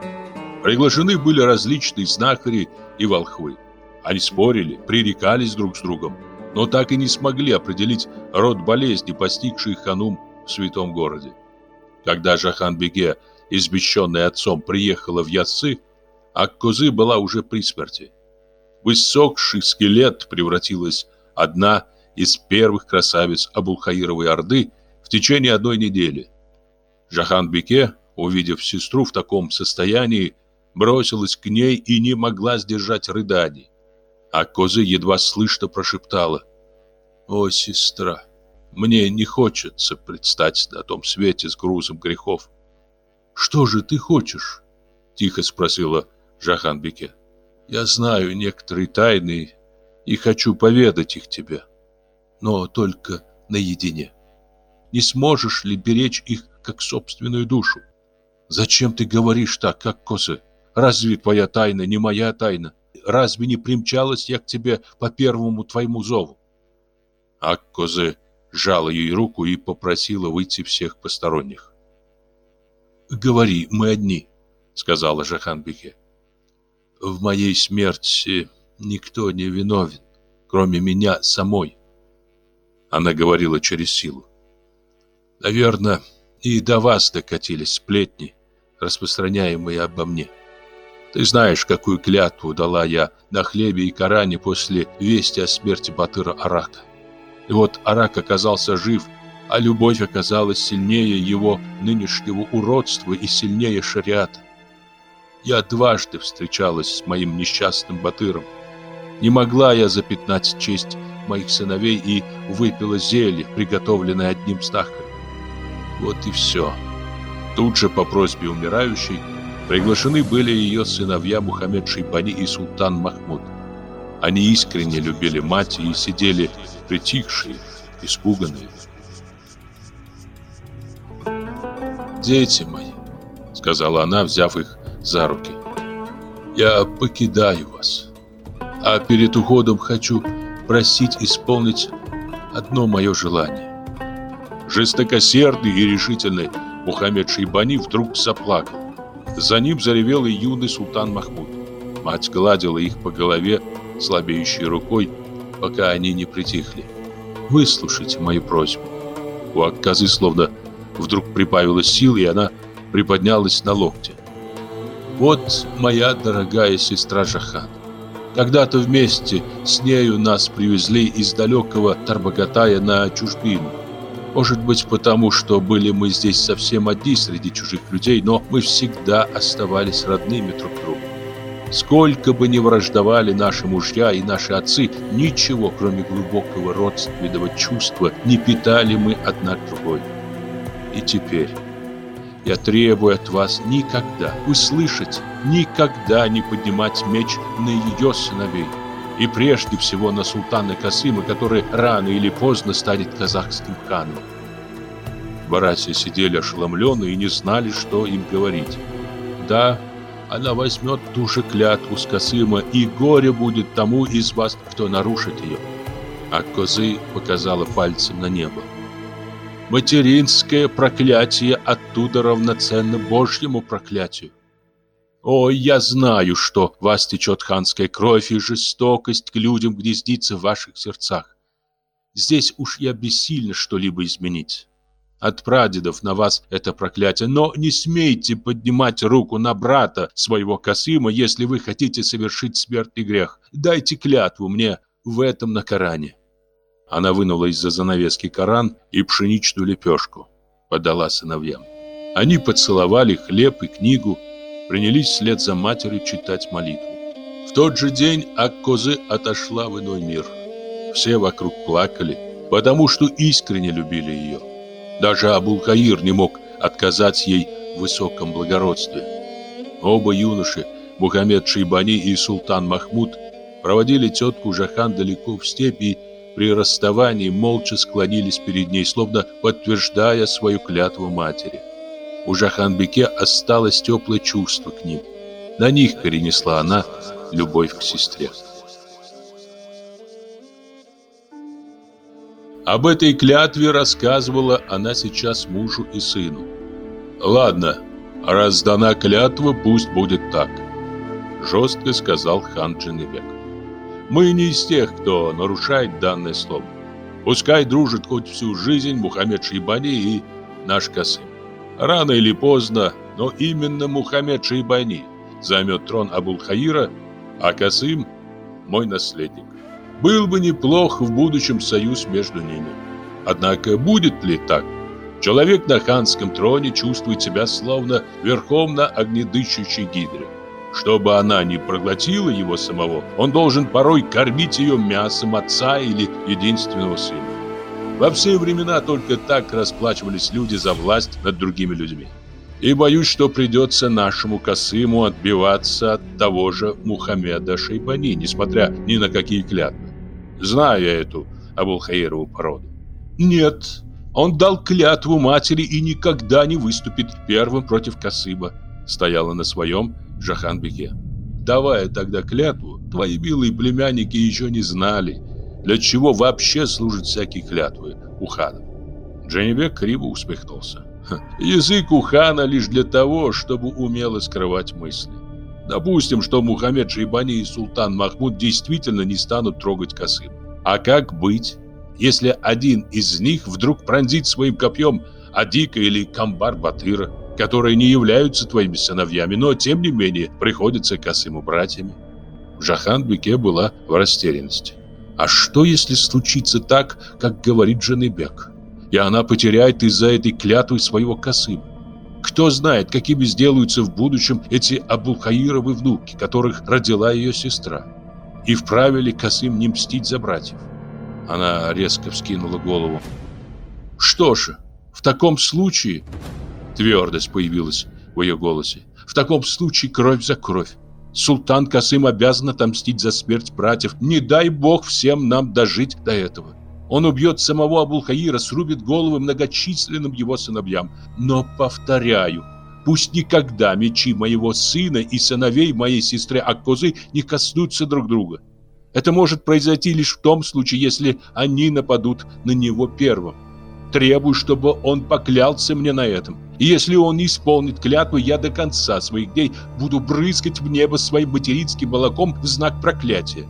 Приглашены были различные знахари и волхвы. Они спорили, пререкались друг с другом, но так и не смогли определить род болезни, постигшей Ханум в святом городе. Когда Жахан-беге, избещенный отцом, приехала в Яссы, Аккузы была уже при смерти. В скелет превратилась одна из первых красавиц Абулхаировой Орды в течение одной недели. Жахан-Беке, увидев сестру в таком состоянии, бросилась к ней и не могла сдержать рыданий. А Козы едва слышно прошептала «О, сестра, мне не хочется предстать на том свете с грузом грехов». «Что же ты хочешь?» — тихо спросила Жахан-Беке. «Я знаю некоторые тайны и хочу поведать их тебе» но только наедине. Не сможешь ли беречь их как собственную душу? Зачем ты говоришь так, как косы? Разве твоя тайна не моя тайна? Разве не примчалась я к тебе по первому твоему зову? Аккозе жала ей руку и попросила выйти всех посторонних. «Говори, мы одни», — сказала Жаханбике. «В моей смерти никто не виновен, кроме меня самой», она говорила через силу. Наверное, и до вас докатились сплетни, распространяемые обо мне. Ты знаешь, какую клятву дала я на хлебе и Коране после вести о смерти Батыра Арака. И вот Арак оказался жив, а любовь оказалась сильнее его нынешнего уродства и сильнее шариата. Я дважды встречалась с моим несчастным Батыром. Не могла я запятнать честь моих сыновей и выпила зелье, приготовленное одним стахарем. Вот и все. Тут же по просьбе умирающей приглашены были ее сыновья Мухаммед Шейбани и Султан Махмуд. Они искренне любили мать и сидели притихшие, испуганные. «Дети мои», — сказала она, взяв их за руки, — «я покидаю вас, а перед уходом хочу просить исполнить одно мое желание. Жестокосердный и решительный Мухаммед Шейбани вдруг заплакал. За ним заревел и юный султан Махмуд. Мать гладила их по голове слабеющей рукой, пока они не притихли. «Выслушайте мою просьбу». У Акказы словно вдруг прибавилось сил, и она приподнялась на локте. «Вот моя дорогая сестра Жахан, когда-то вместе с нею нас привезли из далекого Тарбагатая на чужбину. Может быть, потому что были мы здесь совсем одни среди чужих людей, но мы всегда оставались родными друг другу. Сколько бы ни враждовали наши мужья и наши отцы, ничего, кроме глубокого родственного чувства, не питали мы одна другой. И теперь... Я требую от вас никогда услышать, никогда не поднимать меч на ее сыновей. И прежде всего на султана Касыма, который рано или поздно станет казахским ханом. Бараси сидели ошеломленные и не знали, что им говорить. Да, она возьмет ту же клятву с Касыма, и горе будет тому из вас, кто нарушит ее. А Козы показала пальцем на небо. Материнское проклятие оттуда равноценно Божьему проклятию. О, я знаю, что в вас течет ханская кровь, и жестокость к людям гнездится в ваших сердцах. Здесь уж я бессильно что-либо изменить. От прадедов на вас это проклятие, но не смейте поднимать руку на брата своего Касыма, если вы хотите совершить смертный грех. Дайте клятву мне в этом на Коране. Она вынула из-за занавески Коран и пшеничную лепешку, подала сыновьям. Они поцеловали хлеб и книгу, принялись вслед за матерью читать молитву. В тот же день Аккозы отошла в иной мир. Все вокруг плакали, потому что искренне любили ее. Даже Абулкаир не мог отказать ей в высоком благородстве. Оба юноши, Мухаммед Шейбани и султан Махмуд, проводили тетку Жахан далеко в степи при расставании молча склонились перед ней, словно подтверждая свою клятву матери. У Жаханбеке осталось теплое чувство к ним. На них перенесла она любовь к сестре. Об этой клятве рассказывала она сейчас мужу и сыну. «Ладно, раз дана клятва, пусть будет так», – жестко сказал хан Дженебек. Мы не из тех, кто нарушает данное слово. Пускай дружит хоть всю жизнь Мухаммед Шейбани и наш Касым. Рано или поздно, но именно Мухаммед Шейбани займет трон Абулхаира, а Касым – мой наследник. Был бы неплох в будущем союз между ними. Однако будет ли так? Человек на ханском троне чувствует себя словно верхом на огнедышащей гидре. Чтобы она не проглотила его самого, он должен порой кормить ее мясом отца или единственного сына. Во все времена только так расплачивались люди за власть над другими людьми. И боюсь, что придется нашему Косыму отбиваться от того же Мухаммеда Шейбани, несмотря ни на какие клятвы. Знаю я эту Абулхаирову породу. Нет, он дал клятву матери и никогда не выступит первым против Косыма стояла на своем Жаханбеке. Давая тогда клятву, твои милые племянники еще не знали, для чего вообще служат всякие клятвы у хана. Дженнибек криво усмехнулся. Язык у хана лишь для того, чтобы умело скрывать мысли. Допустим, что Мухаммед Шейбани и султан Махмуд действительно не станут трогать Касым. А как быть, если один из них вдруг пронзит своим копьем Адика или Камбар Батыра? которые не являются твоими сыновьями, но тем не менее приходятся косым братьями. Жахан-беке была в растерянности. А что, если случится так, как говорит Женебек? И она потеряет из-за этой клятвы своего косыма. Кто знает, какими сделаются в будущем эти Абулхаировы внуки, которых родила ее сестра. И вправе ли Касым не мстить за братьев? Она резко вскинула голову. Что же, в таком случае Твердость появилась в ее голосе. В таком случае кровь за кровь. Султан Касым обязан отомстить за смерть братьев. Не дай бог всем нам дожить до этого. Он убьет самого Абулхаира, срубит головы многочисленным его сыновьям. Но, повторяю, пусть никогда мечи моего сына и сыновей моей сестры Аккозы не коснутся друг друга. Это может произойти лишь в том случае, если они нападут на него первым. Требую, чтобы он поклялся мне на этом. И если он не исполнит клятву, я до конца своих дней буду брызгать в небо своим материнским молоком в знак проклятия.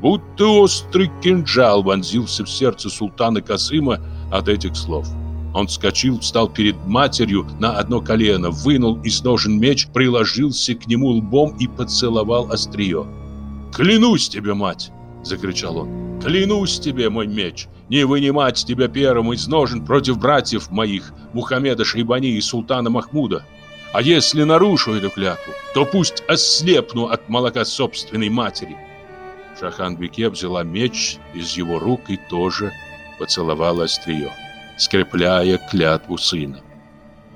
Будто острый кинжал вонзился в сердце султана Касыма от этих слов. Он вскочил, встал перед матерью на одно колено, вынул из ножен меч, приложился к нему лбом и поцеловал острие. «Клянусь тебе, мать!» — закричал он. «Клянусь тебе, мой меч, не вынимать тебя первым из ножен против братьев моих, Мухаммеда Шейбани и султана Махмуда. А если нарушу эту клятву, то пусть ослепну от молока собственной матери». Шахан-Беке взяла меч из его рук и тоже поцеловала острие, скрепляя клятву сына.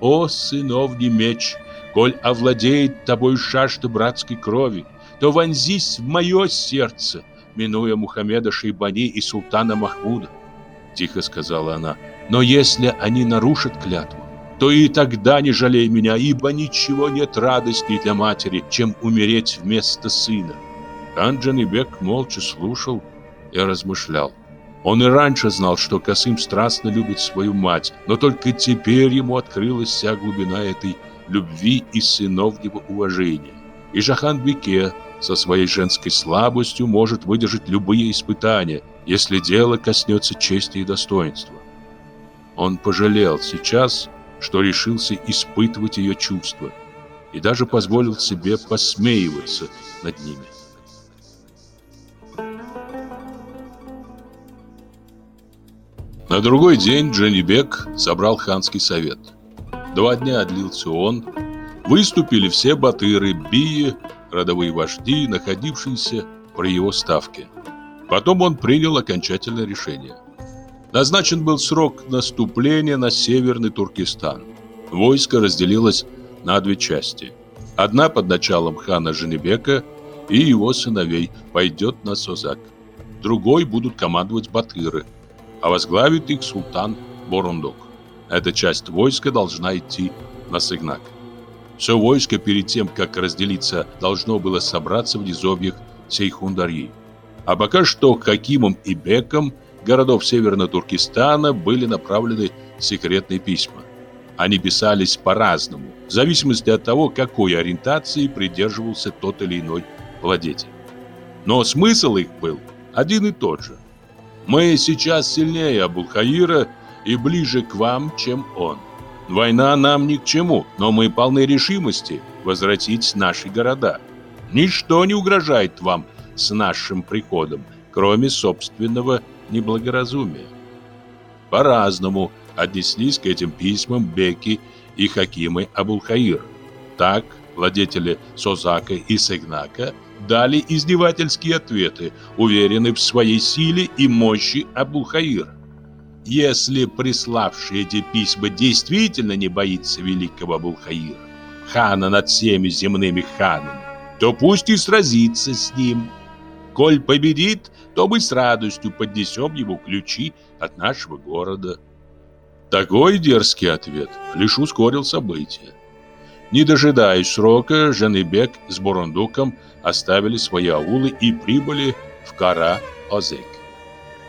«О, сыновний меч, коль овладеет тобой шашта братской крови, то вонзись в мое сердце, минуя Мухаммеда Шейбани и султана Махмуда», — тихо сказала она. «Но если они нарушат клятву, то и тогда не жалей меня, ибо ничего нет радостней для матери, чем умереть вместо сына». Анджанибек молча слушал и размышлял. Он и раньше знал, что Касым страстно любит свою мать, но только теперь ему открылась вся глубина этой любви и сыновнего уважения. И Жахан Бике со своей женской слабостью может выдержать любые испытания, если дело коснется чести и достоинства. Он пожалел сейчас, что решился испытывать ее чувства и даже позволил себе посмеиваться над ними. На другой день Дженнибек собрал ханский совет. Два дня длился он. Выступили все батыры, бии, родовые вожди, находившиеся при его ставке. Потом он принял окончательное решение. Назначен был срок наступления на Северный Туркестан. Войско разделилось на две части. Одна под началом хана Женебека и его сыновей пойдет на Созак. Другой будут командовать батыры, а возглавит их султан Борундук. Эта часть войска должна идти на Сыгнак. Все войско перед тем, как разделиться, должно было собраться в низовьях Сейхундарьи. А пока что Хакимом и Беком городов Северного Туркестана были направлены секретные письма. Они писались по-разному, в зависимости от того, какой ориентации придерживался тот или иной владетель. Но смысл их был один и тот же. «Мы сейчас сильнее Абулхаира и ближе к вам, чем он. Война нам ни к чему, но мы полны решимости возвратить наши города. Ничто не угрожает вам с нашим приходом, кроме собственного неблагоразумия. По-разному отнеслись к этим письмам Беки и Хакимы Абулхаир. Так владетели Созака и Сегнака дали издевательские ответы, уверены в своей силе и мощи Абулхаира если приславший эти письма действительно не боится великого Абулхаира, хана над всеми земными ханами, то пусть и сразится с ним. Коль победит, то мы с радостью поднесем ему ключи от нашего города. Такой дерзкий ответ лишь ускорил события. Не дожидаясь срока, Жанебек с Бурундуком оставили свои аулы и прибыли в Кара-Озек.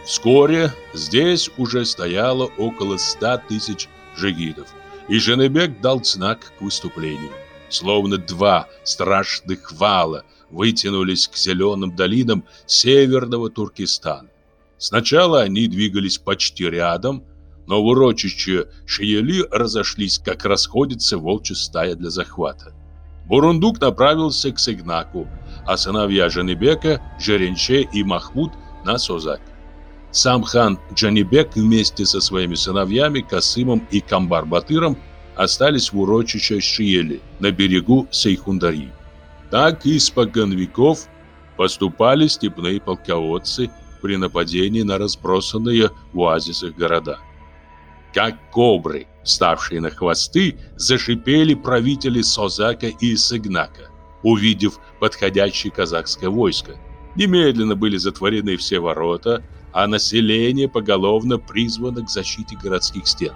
Вскоре здесь уже стояло около ста тысяч жигитов, и Женебек дал знак к выступлению. Словно два страшных вала вытянулись к зеленым долинам северного Туркестана. Сначала они двигались почти рядом, но в урочище Шиели разошлись, как расходится волчья стая для захвата. Бурундук направился к Сигнаку, а сыновья Женебека, Жеренче и Махмуд на Созак. Сам хан Джанибек вместе со своими сыновьями Касымом и Камбар-Батыром остались в урочище Шиели на берегу Сейхундари. Так испокон веков поступали степные полководцы при нападении на разбросанные в оазисах города. Как кобры, ставшие на хвосты, зашипели правители Созака и Сыгнака, увидев подходящее казахское войско. Немедленно были затворены все ворота – а население поголовно призвано к защите городских стен.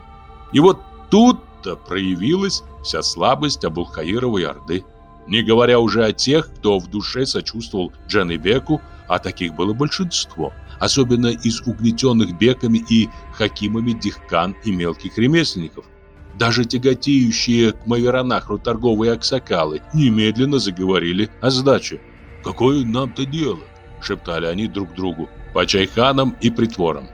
И вот тут-то проявилась вся слабость Абулхаировой Орды. Не говоря уже о тех, кто в душе сочувствовал Джанебеку, а таких было большинство, особенно из угнетенных беками и хакимами дихкан и мелких ремесленников. Даже тяготеющие к Майоранахру торговые аксакалы немедленно заговорили о сдаче. «Какое нам-то дело?» – шептали они друг другу по чайханам и притворам.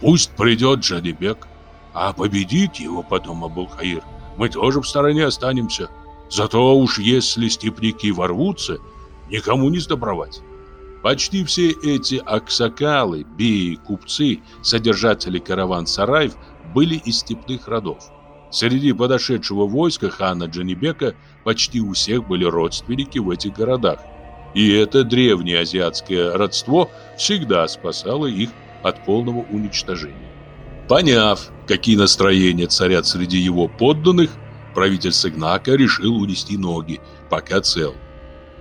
Пусть придет Жадибек, а победит его потом Абулхаир. Мы тоже в стороне останемся. Зато уж если степники ворвутся, никому не сдобровать. Почти все эти аксакалы, беи, купцы, содержатели караван-сараев были из степных родов. Среди подошедшего войска хана Джанибека почти у всех были родственники в этих городах и это древнее азиатское родство всегда спасало их от полного уничтожения. Поняв, какие настроения царят среди его подданных, правитель Сыгнака решил унести ноги, пока цел.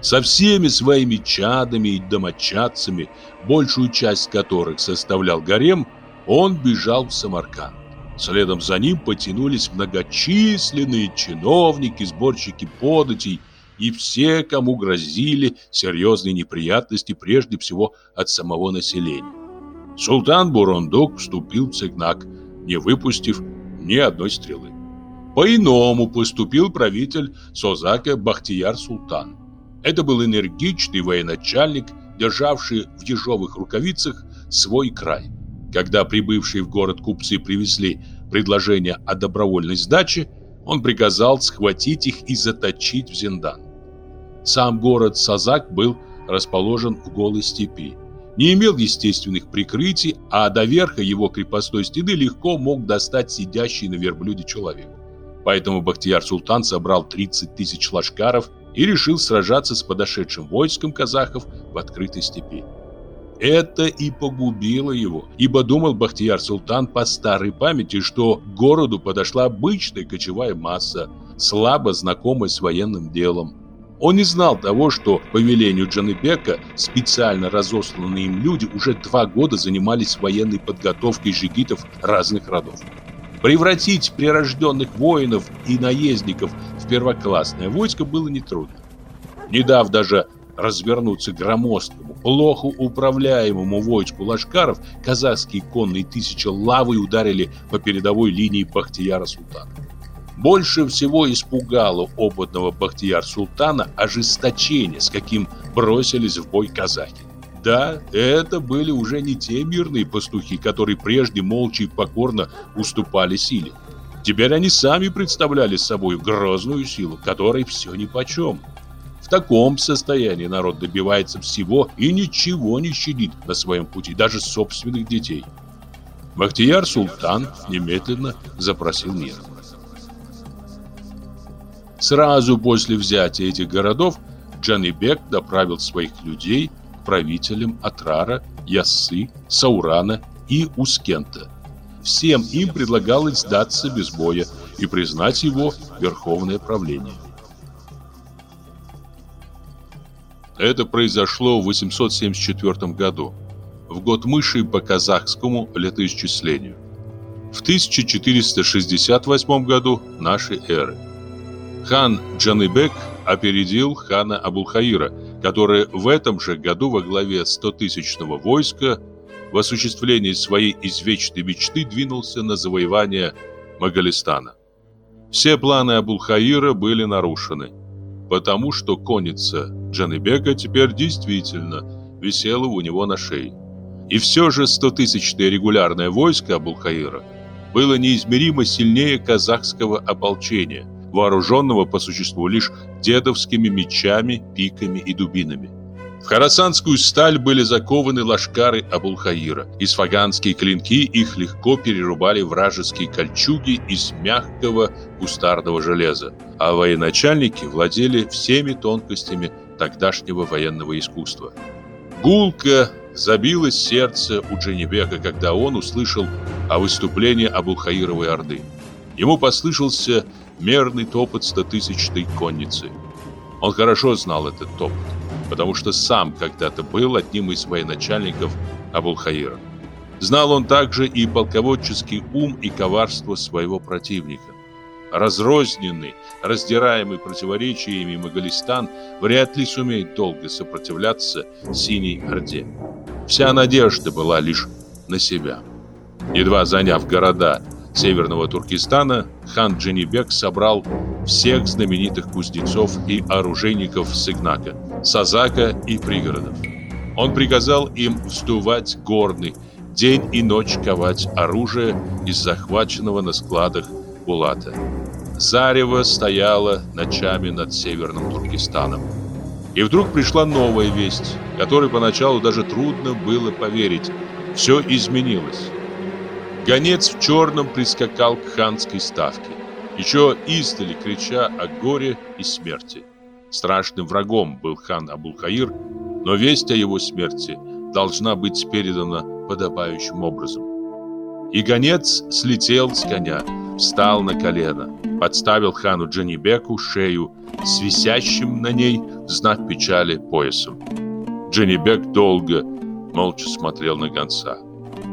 Со всеми своими чадами и домочадцами, большую часть которых составлял гарем, он бежал в Самарканд. Следом за ним потянулись многочисленные чиновники, сборщики податей – и все, кому грозили серьезные неприятности, прежде всего от самого населения. Султан Бурундук вступил в цигнак, не выпустив ни одной стрелы. По-иному поступил правитель Созака Бахтияр Султан. Это был энергичный военачальник, державший в ежовых рукавицах свой край. Когда прибывшие в город купцы привезли предложение о добровольной сдаче, он приказал схватить их и заточить в зиндан. Сам город Сазак был расположен в голой степи, не имел естественных прикрытий, а до верха его крепостной стены легко мог достать сидящий на верблюде человек. Поэтому Бахтияр Султан собрал 30 тысяч лашкаров и решил сражаться с подошедшим войском казахов в открытой степи. Это и погубило его, ибо думал Бахтияр Султан по старой памяти, что к городу подошла обычная кочевая масса, слабо знакомая с военным делом. Он не знал того, что по велению Джаныбека специально разосланные им люди уже два года занимались военной подготовкой жигитов разных родов. Превратить прирожденных воинов и наездников в первоклассное войско было нетрудно. Не дав даже развернуться громоздкому, плохо управляемому войску лашкаров, казахские конные тысячи лавой ударили по передовой линии Бахтияра Султана. Больше всего испугало опытного Бахтияр-Султана ожесточение, с каким бросились в бой казаки. Да, это были уже не те мирные пастухи, которые прежде молча и покорно уступали силе. Теперь они сами представляли собой грозную силу, которой все нипочем. В таком состоянии народ добивается всего и ничего не щадит на своем пути, даже собственных детей. Бахтияр Султан немедленно запросил мир. Сразу после взятия этих городов Джанибек направил своих людей к правителям Атрара, Яссы, Саурана и Ускента. Всем им предлагалось сдаться без боя и признать его верховное правление. Это произошло в 874 году, в год мыши по казахскому летоисчислению. В 1468 году нашей эры. Хан Джаныбек опередил хана Абулхаира, который в этом же году во главе 100-тысячного войска в осуществлении своей извечной мечты двинулся на завоевание Магалистана. Все планы Абулхаира были нарушены, потому что конница Джаныбека теперь действительно висела у него на шее. И все же 100-тысячное регулярное войско Абулхаира было неизмеримо сильнее казахского ополчения, вооруженного по существу лишь дедовскими мечами, пиками и дубинами. В харасанскую сталь были закованы лашкары Абулхаира. Исфаганские клинки их легко перерубали вражеские кольчуги из мягкого кустарного железа, а военачальники владели всеми тонкостями тогдашнего военного искусства. Гулко забилось сердце у Дженебека, когда он услышал о выступлении Абулхаировой Орды. Ему послышался мерный топот стотысячной конницы. Он хорошо знал этот топот, потому что сам когда-то был одним из военачальников Абулхаира. Знал он также и полководческий ум и коварство своего противника. Разрозненный, раздираемый противоречиями Магалистан вряд ли сумеет долго сопротивляться Синей Орде. Вся надежда была лишь на себя. Едва заняв города Северного Туркестана хан Дженибек собрал всех знаменитых кузнецов и оружейников Сыгнака, Сазака и пригородов. Он приказал им вздувать горны, день и ночь ковать оружие из захваченного на складах Булата. Зарево стояло ночами над Северным Туркестаном. И вдруг пришла новая весть, которой поначалу даже трудно было поверить. Все изменилось. Гонец в черном прискакал к ханской ставке, еще издали крича о горе и смерти. Страшным врагом был хан Абулхаир, но весть о его смерти должна быть передана подобающим образом. И гонец слетел с коня, встал на колено, подставил хану Джанибеку шею с висящим на ней знак печали поясом. Джанибек долго молча смотрел на гонца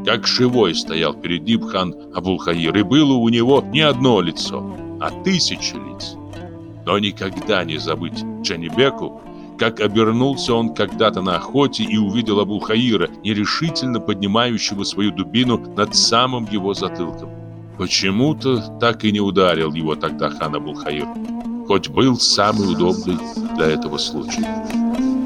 как живой стоял перед ним хан Абулхаир, и было у него не одно лицо, а тысячи лиц. Но никогда не забыть Джанибеку, как обернулся он когда-то на охоте и увидел Абулхаира, нерешительно поднимающего свою дубину над самым его затылком. Почему-то так и не ударил его тогда хан Абулхаир, хоть был самый удобный для этого случая.